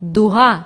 دوحة